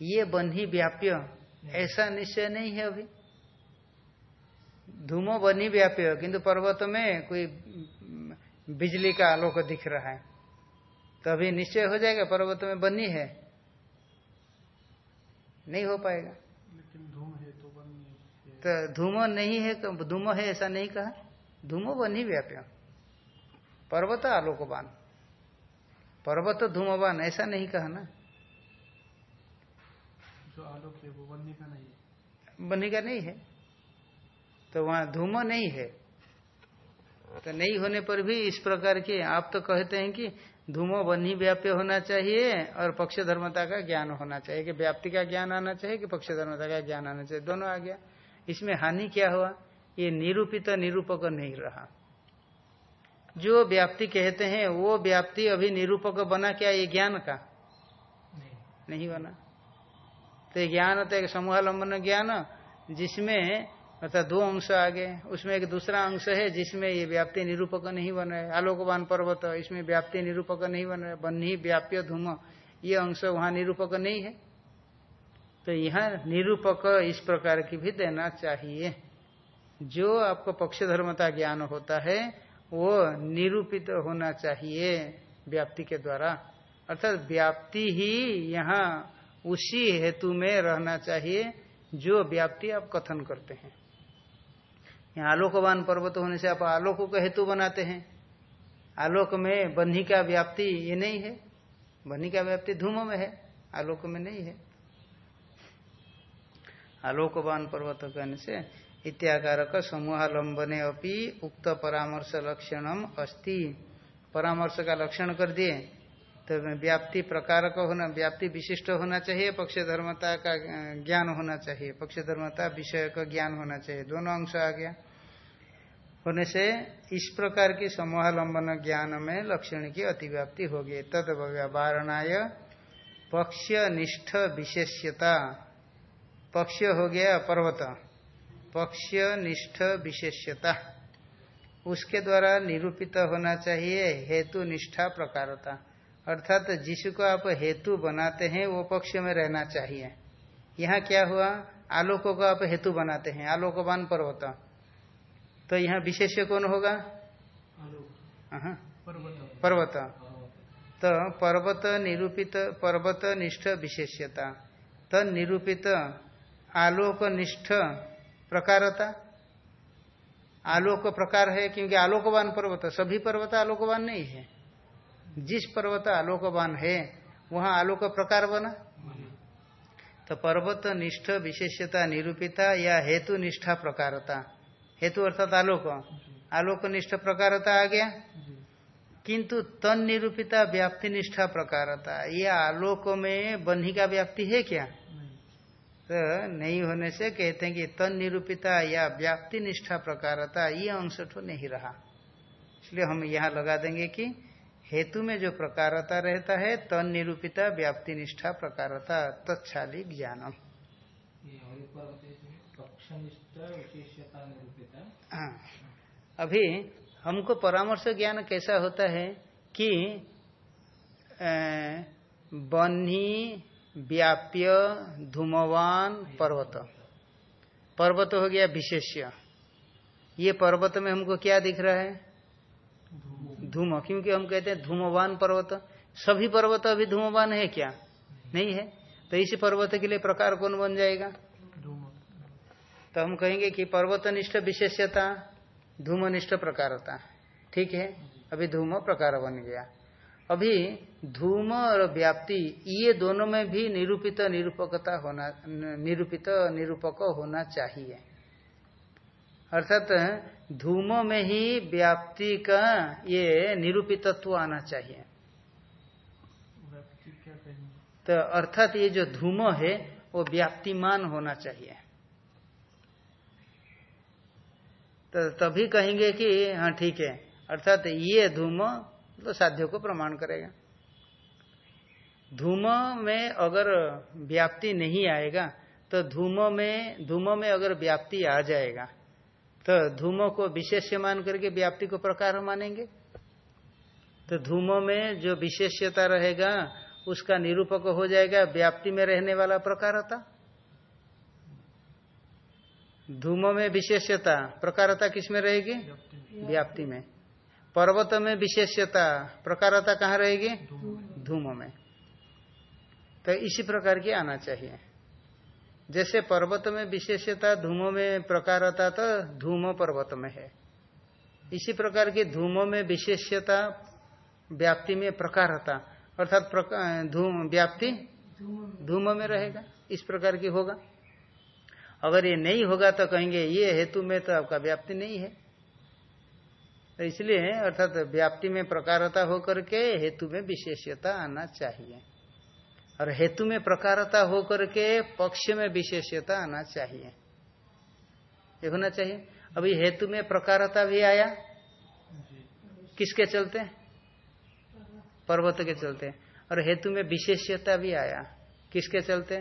ये बन्ही व्याप्य। ऐसा निश्चय नहीं है अभी। धूमो बन्ही व्याप्य किंतु पर्वत में कोई बिजली का आलोक दिख रहा है। तो अभी निश्चय हो जाएगा पर्वत में बन्ही है नहीं हो पाएगा। लेकिन धूम है तो बन नहीं तो धूमो नहीं है तो धूमो है ऐसा नहीं कहा। धूमो बन्ही व्याप्य। पर्वत आलोकवान। पर्वत धूमवान ऐसा नहीं कहा ना। जो आलोक है वो बनने का नहीं है। बन्ही का नहीं है। तो वहाँ धूमो नहीं है। तो नहीं होने पर भी इस प्रकार के आप तो कहते हैं कि धूमो बन्ही व्याप्य होना चाहिए और पक्ष धर्मता का ज्ञान होना चाहिए कि व्याप्ति का ज्ञान आना चाहिए कि पक्ष धर्मता का ज्ञान आना चाहिए। दोनों आ गया। इसमें हानि क्या हुआ? ये निरूपित निरूपक नहीं रहा। जो व्याप्ति कहते हैं वो व्याप्ति अभी निरूपक बना क्या ये ज्ञान का? नहीं। नहीं बना। तो ज्ञान है एक समूहालंबन ज्ञान, जिसमें अर्थात दो अंश आ गए उसमें एक दूसरा अंश है, जिसमें ये व्याप्ति निरूपक नहीं बन रहे। आलोकवान पर्वत, इसमें व्याप्ति निरूपक नहीं बन रहे। बन्ही व्याप्य धूम, ये अंश वहाँ निरूपक नहीं है। तो यहाँ निरूपक इस प्रकार की भी देना चाहिए। जो आपको पक्ष धर्मता ज्ञान होता है, वो निरूपित होना चाहिए व्याप्ति के द्वारा। अर्थात व्याप्ति ही यहाँ उसी हेतु में रहना चाहिए जो व्याप्ति आप कथन करते हैं। यहाँ आलोकवान पर्वत होने से आप आलोक का हेतु बनाते हैं। आलोक में बन्ही का व्याप्ति ये नहीं है। बन्ही का व्याप्ति धूम में है, आलोक में नहीं है। आलोकवान पर्वत कहने से इत्याकारक समूहालंबने अपनी उक्त परामर्श लक्षणम अस्ति। परामर्श का लक्षण कर दिए। तो व्याप्ति प्रकार का होना, व्याप्ति विशिष्ट होना चाहिए पक्ष धर्मता का ज्ञान होना चाहिए। पक्ष धर्मता विषय का ज्ञान होना चाहिए। दोनों अंश आ गया। होने से इस प्रकार की समूहालंबन ज्ञान में लक्षण की अतिव्याप्ति होगी। तद वारणाय पक्ष निष्ठ विशेष्यता। पक्ष हो गया पर्वत। पक्ष निष्ठ विशेष्यता। उसके द्वारा निरूपित होना चाहिए हेतु निष्ठा प्रकारता। अर्थात जिसको आप हेतु बनाते हैं वो पक्ष में रहना चाहिए। यहाँ क्या हुआ? आलोकों को आप हेतु बनाते हैं आलोकवान पर्वत। तो यहाँ विशेष्य कौन होगा? पर्वत। पर्वत। तो पर्वत निरूपित पर्वत निष्ठ विशेष्यता। तद निरूपित आलोक निष्ठ प्रकारता। आलोक प्रकार है क्योंकि आलोकवान पर्वत सभी पर्वत आलोकवान नहीं है। जिस पर्वत आलोकवान है, वहाँ आलोक प्रकार बना तो पर्वत निष्ठ विशेषता निरूपिता या हेतु निष्ठा प्रकारता। हेतु अर्थात आलोक। आलोक निष्ठ प्रकारता आ गया। किंतु तन निरूपिता व्याप्ति निष्ठा प्रकारता। ये आलोक में बन्ही का व्याप्ति है क्या? तो नहीं होने से कहते हैं कि तन निरूपिता या व्याप्ति निष्ठा प्रकारता, ये अंश तो नहीं रहा। इसलिए हम यहाँ लगा देंगे कि हेतु में जो प्रकारता रहता है तन निरूपिता व्याप्ति निष्ठा प्रकारता तत्शाली ज्ञानम। विशेषता निरूपिता। हाँ। अभी हमको परामर्श ज्ञान कैसा होता है कि बन्ही व्याप्य धूमवान पर्वत। पर्वत हो गया विशेष्य। ये पर्वत में हमको क्या दिख रहा है? धूम क्योंकि हम कहते हैं धूमवान पर्वत। सभी पर्वत अभी धूमवान है क्या? नहीं है? तो इसी पर्वत के लिए प्रकार कौन बन जाएगा? धूम। तो हम कहेंगे कि पर्वतनिष्ठ विशेष्यता धूमनिष्ठ प्रकारता। ठीक है? अभी धूम प्रकार बन गया। अभी धूम और व्याप्ति ये दोनों में भी निरूपित निरूपकता होना निरूपित निरूपक होना चाहिए। अर्थात धूम में ही व्याप्ति का ये निरूपितत्व आना चाहिए। तो अर्थात ये जो धूम है वो व्याप्तिमान होना चाहिए। तो तभी कहेंगे कि हाँ ठीक है। अर्थात ये धूम तो साध्य को प्रमाण करेगा। धूम में अगर व्याप्ति नहीं आएगा तो धूम में धूम में अगर व्याप्ति आ जाएगा तो धूमो को विशेष्य मान करके व्याप्ति को प्रकार मानेंगे। तो धूमो में जो विशेष्यता रहेगा उसका निरूपक हो जाएगा व्याप्ति में रहने वाला प्रकारता। धूम में विशेष्यता प्रकारता किसमें रहेगी? व्याप्ति में। पर्वत में विशेष्यता प्रकारता कहाँ रहेगी? धूम में। तो इसी प्रकार की आना चाहिए। जैसे पर्वत में विशेषता धूमो में प्रकार प्रकारता तो धूम पर्वत में है। इसी प्रकार की धूमो में विशेषता व्याप्ति में प्रकारता, अर्थात धूम, व्याप्ति धूम में रहेगा, इस प्रकार की होगा। अगर ये नहीं होगा तो कहेंगे, ये हेतु में तो आपका व्याप्ति नहीं है। तो इसलिए, अर्थात व्याप्ति में प्रकारता होकर के हेतु में विशेषता आना चाहिए। और हेतु में प्रकारता होकर के पक्ष में विशेष्यता आना चाहिए। ये होना चाहिए। अभी हेतु में प्रकारता भी आया। किसके चलते? पर्वत के चलते। और हेतु में विशेष्यता भी आया। किसके चलते?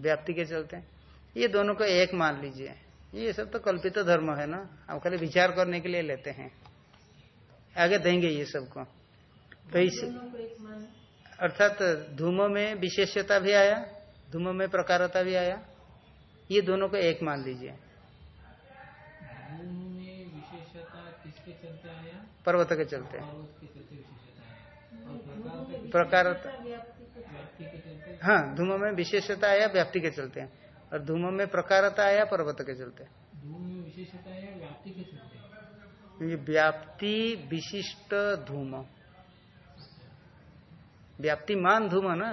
व्याप्ति के चलते। ये दोनों को एक मान लीजिए। ये सब तो कल्पित धर्म है ना। हम खाली विचार करने के लिए लेते हैं। आगे देंगे ये सबको। तो इस अर्थात धूम में विशेष्यता भी आया धूम में प्रकारता भी आया। ये दोनों को एक मान लीजिए। धूम में विशेषता किसके चलते आया? पर्वत के चलते। प्रकार प्रकारता व्याप्ति को व्याप्ति के चलते? हाँ धूम में विशेषता आया व्याप्ति के चलते। हैं और धूम में प्रकारता आया पर्वत के चलते। धूम में विशेषता है व्याप्ति के चलते? व्याप्ति विशिष्ट धूम। व्याप्ति मान धूम ना?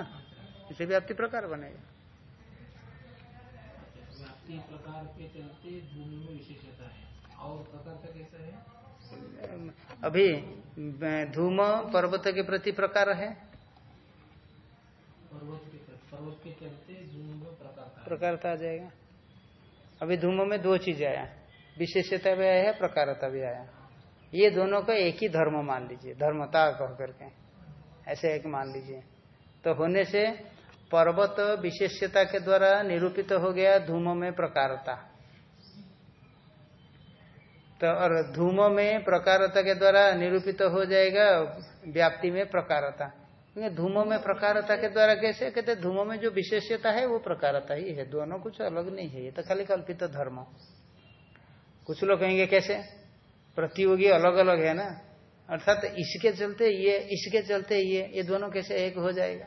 इसे व्याप्ति प्रकार बनेगा। प्रकार के चलते धूम में विशेषता है। और प्रकार का कैसा है? अभी धूम पर्वत के प्रति प्रकार है? पर्वत के पर्वत के चलते धूम में प्रकार प्रकारता आ जाएगा। अभी धूम में दो चीज़ आया। विशेषता भी आया है प्रकारता भी आया। ये दोनों का एक ही धर्म मान लीजिए धर्मता कह करके। ऐसे एक मान लीजिए। तो होने से पर्वत विशेषता के द्वारा निरूपित हो गया धूम में प्रकारता। तो और धूम में प्रकारता के द्वारा निरूपित हो जाएगा व्याप्ति में प्रकारता। क्योंकि धूमों में प्रकारता के द्वारा कैसे? कहते धूमों में जो विशेषता है वो प्रकारता ही है। दोनों कुछ अलग नहीं है। ये तो खाली कल्पित धर्म। कुछ लोग कहेंगे कैसे? प्रतियोगी अलग अलग है ना? अर्थात तो इसके चलते ये, इसके चलते ये ये दोनों कैसे एक हो जाएगा?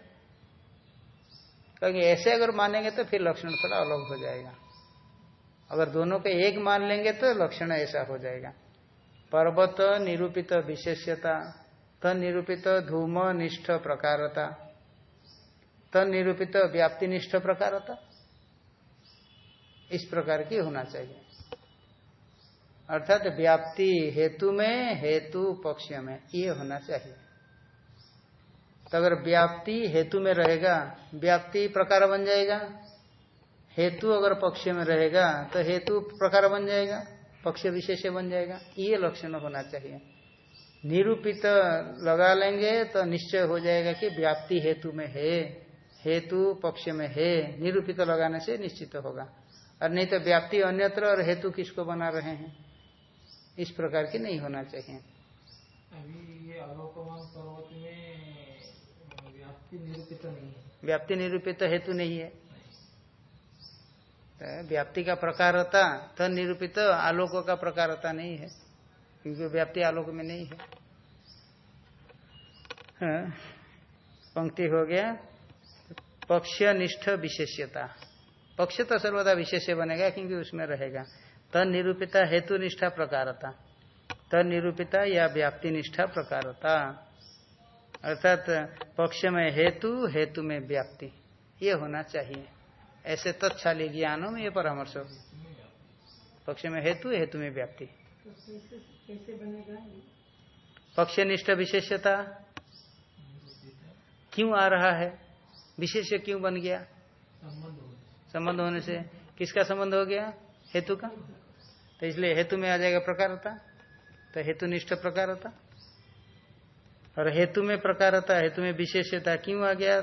क्योंकि ऐसे अगर मानेंगे तो फिर लक्षण थोड़ा अलग हो जाएगा। अगर दोनों को एक मान लेंगे तो लक्षण ऐसा हो जाएगा। पर्वत निरूपित विशेष्यता तनिरूपित धूम निष्ठ प्रकारता तनिरूपित व्याप्ति निष्ठ प्रकारता, इस प्रकार की होना चाहिए। अर्थात व्याप्ति हेतु में, हेतु पक्ष में, ये होना चाहिए। तो अगर व्याप्ति हेतु में रहेगा, व्याप्ति प्रकार बन जाएगा। हेतु अगर पक्ष में रहेगा तो हेतु प्रकार बन जाएगा, पक्ष विशेष बन जाएगा। ये लक्षण होना चाहिए। निरूपित लगा लेंगे तो निश्चय हो जाएगा कि व्याप्ति हेतु में है, हेतु पक्ष में है। निरूपित लगाने से निश्चित होगा। और नहीं तो व्याप्ति अन्यत्र और हेतु किसको बना रहे हैं? इस प्रकार की नहीं होना चाहिए। अभी ये अलोकमान पर्वत में व्याप्ति निरूपित नहीं है। व्याप्ति निरूपित हेतु नहीं है। तो व्याप्ति का प्रकारता तो निरूपित आलोक का प्रकारता नहीं है क्योंकि व्याप्ति आलोक में नहीं है। हाँ, पंक्ति हो गया पक्ष निष्ठ विशेष्यता। पक्ष तो सर्वदा विशेष्य बनेगा क्योंकि उसमें रहेगा। तनिरूपिता हेतु निष्ठा प्रकारता। तनिरूपिता या व्याप्ति निष्ठा प्रकारता। अर्थात पक्ष में हेतु हेतु में व्याप्ति। ये होना चाहिए। ऐसे तत्शाली ज्ञानों में ये परामर्श हो पक्ष में हेतु हेतु में व्याप्ति। ये? पक्षनिष्ठ विशेषता। क्यों आ रहा है? विशेष क्यों बन गया? संबंध होने से। किसका संबंध हो गया? हेतु का। तो इसलिए हेतु में आ जाएगा प्रकारता। तो हेतु हेतुनिष्ठ प्रकारता। और हेतु में प्रकारता, हेतु में विशेषता क्यों आ गया?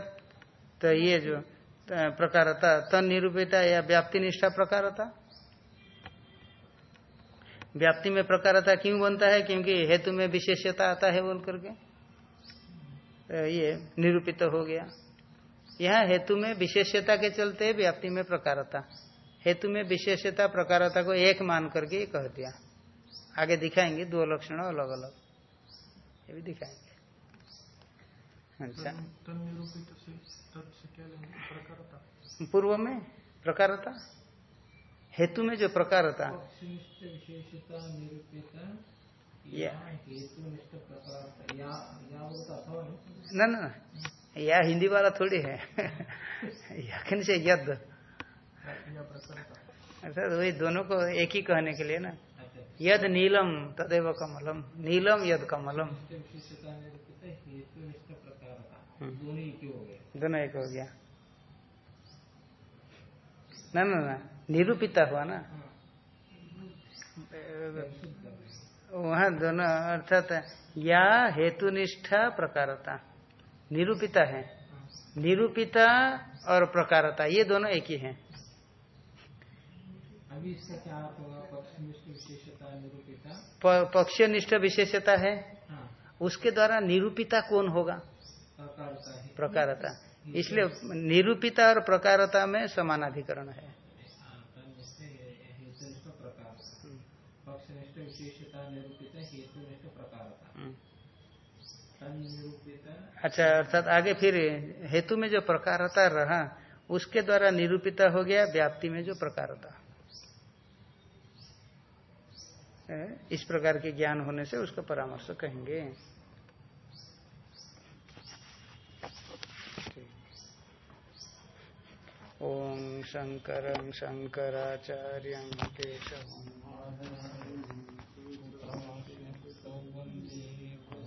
तो ये जो प्रकारता तन निरूपिता या व्याप्ति निष्ठा प्रकारता। व्याप्ति में प्रकारता क्यों बनता है? क्योंकि हेतु में विशेषता आता है बोल करके। तो ये निरूपित हो गया। यहाँ हेतु में विशेषता के चलते व्याप्ति में प्रकारता। हेतु में विशेषता प्रकारता को एक मान करके ये कह दिया। आगे दिखाएँगे दो लक्षण अलग अलग। ये भी दिखाएँगे। अच्छा। पूर्व में प्रकारता? हेतु में जो प्रकारता। नहीं। न न या हिंदी वाला थोड़ी है। (laughs) से यद। अर्थात वही दोनों को एक ही कहने के लिए ना? अच्छा। यद नीलम तदेव कमलम। नीलम यद कमलम। प्रकार हम्म। दोनों एक हो गए। दोनों एक हो गया। ना ना ना। निरूपिता हुआ ना? वहाँ दोनों अर्थात या हेतुनिष्ठा प्रकारता। निरूपिता है। निरूपिता और प्रकारता ये दोनों एक ही हैं। अभी इसका क्या होगा? पक्षनिष्ठ विशेषता निरूपिता? पक्षनिष्ठ विशेषता है। हाँ। उसके द्वारा निरूपिता कौन होगा? प्रकारता इसलिए निरूपिता और प्रकारता में समानाधिकरण है। हाँ, प्रकारता। हम्म। तन्निरूपित अच्छा अर्थात आगे फिर हेतु में जो प्रकारता रहा उसके द्वारा निरूपिता हो गया व्याप्ति में जो प्रकारता। इस प्रकार के ज्ञान होने से उसका परामर्श कहेंगे। ओम शंकर शंकराचार्य केशव।